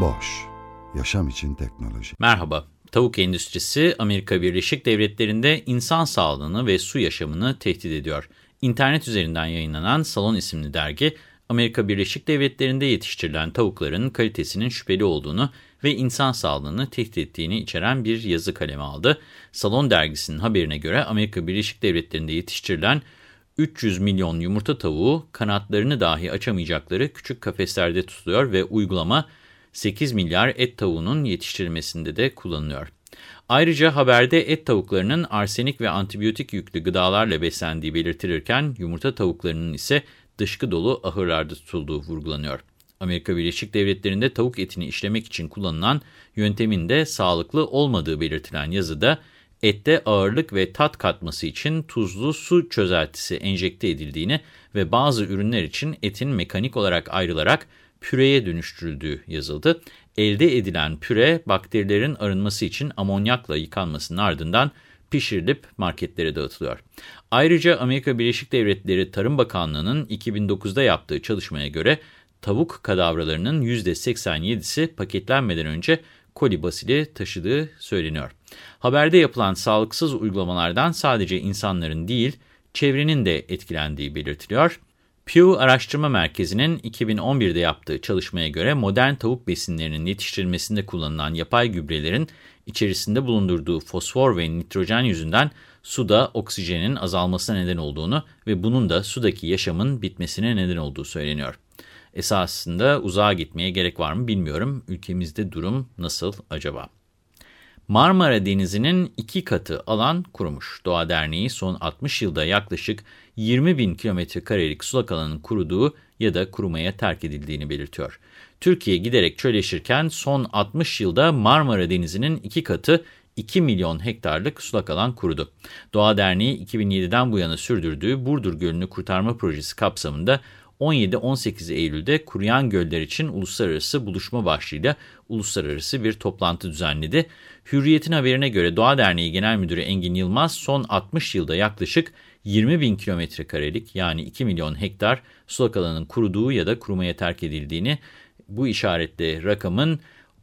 Boş, yaşam için teknoloji. Merhaba, tavuk endüstrisi Amerika Birleşik Devletleri'nde insan sağlığını ve su yaşamını tehdit ediyor. İnternet üzerinden yayınlanan Salon isimli dergi, Amerika Birleşik Devletleri'nde yetiştirilen tavukların kalitesinin şüpheli olduğunu ve insan sağlığını tehdit ettiğini içeren bir yazı kaleme aldı. Salon dergisinin haberine göre Amerika Birleşik Devletleri'nde yetiştirilen 300 milyon yumurta tavuğu kanatlarını dahi açamayacakları küçük kafeslerde tutuluyor ve uygulama 8 milyar et tavuğunun yetiştirilmesinde de kullanılıyor. Ayrıca haberde et tavuklarının arsenik ve antibiyotik yüklü gıdalarla beslendiği belirtilirken yumurta tavuklarının ise dışkı dolu ahırlarda tutulduğu vurgulanıyor. Amerika Birleşik Devletleri'nde tavuk etini işlemek için kullanılan yöntemin de sağlıklı olmadığı belirtilen yazıda, ette ağırlık ve tat katması için tuzlu su çözeltisi enjekte edildiğini ve bazı ürünler için etin mekanik olarak ayrılarak püreye dönüştürüldüğü yazıldı. Elde edilen püre bakterilerin arınması için amonyakla yıkanmasının ardından pişirilip marketlere dağıtılıyor. Ayrıca Amerika Birleşik Devletleri Tarım Bakanlığı'nın 2009'da yaptığı çalışmaya göre tavuk kadavralarının %87'si paketlenmeden önce koli basili taşıdığı söyleniyor. Haberde yapılan sağlıksız uygulamalardan sadece insanların değil, çevrenin de etkilendiği belirtiliyor. Pew Araştırma Merkezi'nin 2011'de yaptığı çalışmaya göre modern tavuk besinlerinin yetiştirilmesinde kullanılan yapay gübrelerin içerisinde bulundurduğu fosfor ve nitrojen yüzünden suda oksijenin azalmasına neden olduğunu ve bunun da sudaki yaşamın bitmesine neden olduğu söyleniyor. Esasında uzağa gitmeye gerek var mı bilmiyorum. Ülkemizde durum nasıl acaba? Marmara Denizi'nin iki katı alan kurumuş. Doğa Derneği son 60 yılda yaklaşık 20 bin kilometre karelik sulak alanın kuruduğu ya da kurumaya terk edildiğini belirtiyor. Türkiye giderek çöleşirken son 60 yılda Marmara Denizi'nin iki katı 2 milyon hektarlık sulak alan kurudu. Doğa Derneği 2007'den bu yana sürdürdüğü Burdur Gölü'nü kurtarma projesi kapsamında 17-18 Eylül'de kuruyan göller için uluslararası buluşma başlığıyla uluslararası bir toplantı düzenledi. Hürriyet'in haberine göre Doğa Derneği Genel Müdürü Engin Yılmaz son 60 yılda yaklaşık 20 bin kilometre karelik yani 2 milyon hektar sulak alanın kuruduğu ya da kurumaya terk edildiğini, bu işaretli rakamın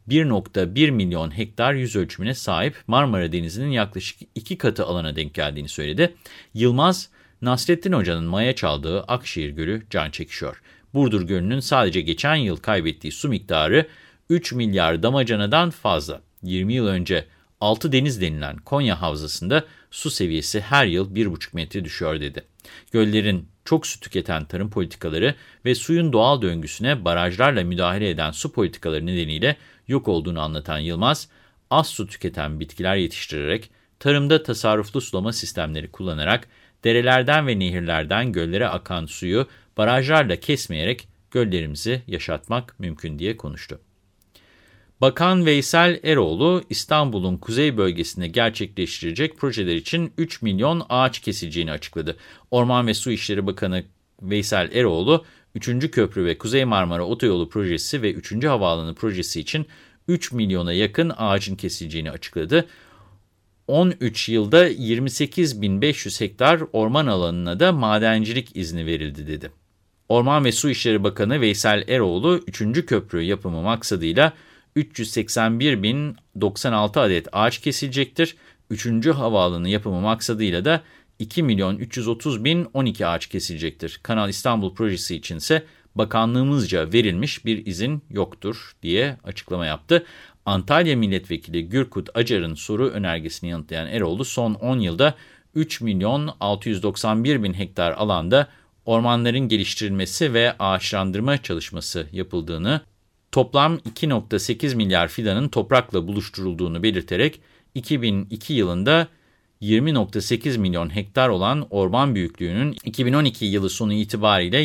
1.1 milyon hektar yüz ölçümüne sahip Marmara Denizi'nin yaklaşık iki katı alana denk geldiğini söyledi. Yılmaz, Nasrettin Hoca'nın maya çaldığı Akşehir Gölü can çekişiyor. Burdur Gölü'nün sadece geçen yıl kaybettiği su miktarı 3 milyar damacanadan fazla. 20 yıl önce Altı Deniz denilen Konya Havzası'nda su seviyesi her yıl 1,5 metre düşüyor dedi. Göllerin çok su tüketen tarım politikaları ve suyun doğal döngüsüne barajlarla müdahale eden su politikaları nedeniyle yok olduğunu anlatan Yılmaz, az su tüketen bitkiler yetiştirerek, tarımda tasarruflu sulama sistemleri kullanarak, derelerden ve nehirlerden göllere akan suyu barajlarla kesmeyerek göllerimizi yaşatmak mümkün diye konuştu. Bakan Veysel Eroğlu, İstanbul'un kuzey bölgesinde gerçekleştirecek projeler için 3 milyon ağaç kesileceğini açıkladı. Orman ve Su İşleri Bakanı Veysel Eroğlu, 3. Köprü ve Kuzey Marmara Otoyolu projesi ve 3. Havaalanı projesi için 3 milyona yakın ağacın kesileceğini açıkladı. 13 yılda 28.500 hektar orman alanına da madencilik izni verildi dedi. Orman ve Su İşleri Bakanı Veysel Eroğlu, 3. köprü yapımı maksadıyla 381.096 adet ağaç kesilecektir. 3. havaalanı yapımı maksadıyla da 2 milyon 330 bin 12 ağaç kesilecektir. Kanal İstanbul projesi içinse bakanlığımızca verilmiş bir izin yoktur diye açıklama yaptı. Antalya Milletvekili Gürkut Acar'ın soru önergesini yanıtlayan Eroğlu son 10 yılda 3 milyon 691 bin hektar alanda ormanların geliştirilmesi ve ağaçlandırma çalışması yapıldığını, toplam 2.8 milyar fidanın toprakla buluşturulduğunu belirterek 2002 yılında 20.8 milyon hektar olan orman büyüklüğünün 2012 yılı sonu itibariyle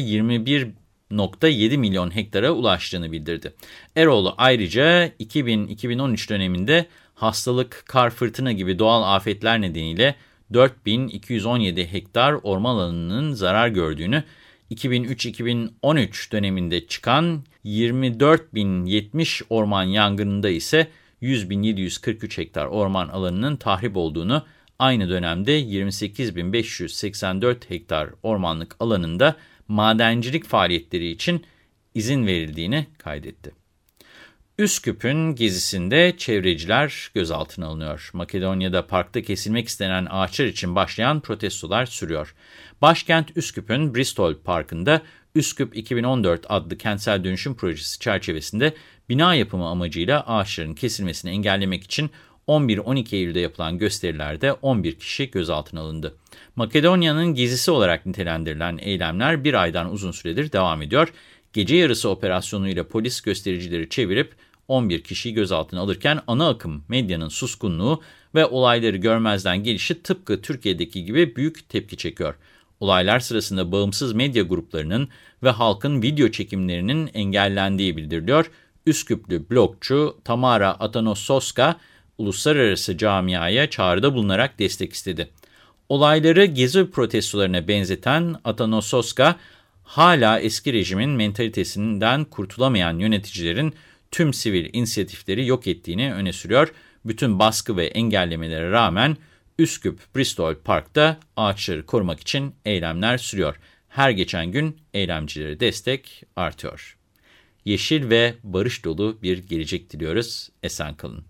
21.7 milyon hektara ulaştığını bildirdi. Eroğlu ayrıca 2000-2013 döneminde hastalık, kar, fırtına gibi doğal afetler nedeniyle 4217 hektar orman alanının zarar gördüğünü, 2003-2013 döneminde çıkan 24.070 orman yangınında ise 100.743 hektar orman alanının tahrip olduğunu, aynı dönemde 28.584 hektar ormanlık alanında madencilik faaliyetleri için izin verildiğini kaydetti. Üsküp'ün gezisinde çevreciler gözaltına alınıyor. Makedonya'da parkta kesilmek istenen ağaçlar için başlayan protestolar sürüyor. Başkent Üsküp'ün Bristol Parkı'nda Üsküp 2014 adlı kentsel dönüşüm projesi çerçevesinde bina yapımı amacıyla ağaçların kesilmesini engellemek için 11-12 Eylül'de yapılan gösterilerde 11 kişi gözaltına alındı. Makedonya'nın gezisi olarak nitelendirilen eylemler bir aydan uzun süredir devam ediyor. Gece yarısı operasyonuyla polis göstericileri çevirip 11 kişiyi gözaltına alırken ana akım medyanın suskunluğu ve olayları görmezden gelişi tıpkı Türkiye'deki gibi büyük tepki çekiyor. Olaylar sırasında bağımsız medya gruplarının ve halkın video çekimlerinin engellendiği bildiriliyor. Üsküplü blogçu Tamara Atanososka, uluslararası camiaya çağrıda bulunarak destek istedi. Olayları gezi protestolarına benzeten Atanososka, hala eski rejimin mentalitesinden kurtulamayan yöneticilerin tüm sivil inisiyatifleri yok ettiğini öne sürüyor. Bütün baskı ve engellemelere rağmen Üsküp Bristol Park'ta ağaçları korumak için eylemler sürüyor. Her geçen gün eylemcilere destek artıyor. Yeşil ve barış dolu bir gelecek diliyoruz. Esen kalın.